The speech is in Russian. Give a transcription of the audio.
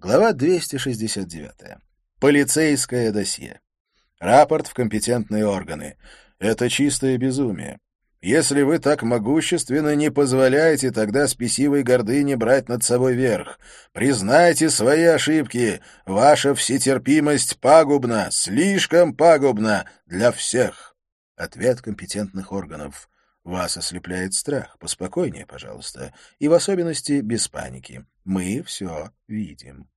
Глава 269. Полицейское досье. Рапорт в компетентные органы. Это чистое безумие. Если вы так могущественно, не позволяете тогда спесивой гордыне брать над собой верх. Признайте свои ошибки. Ваша всетерпимость пагубна, слишком пагубна для всех. Ответ компетентных органов. Вас ослепляет страх. Поспокойнее, пожалуйста. И в особенности без паники. Мы все видим.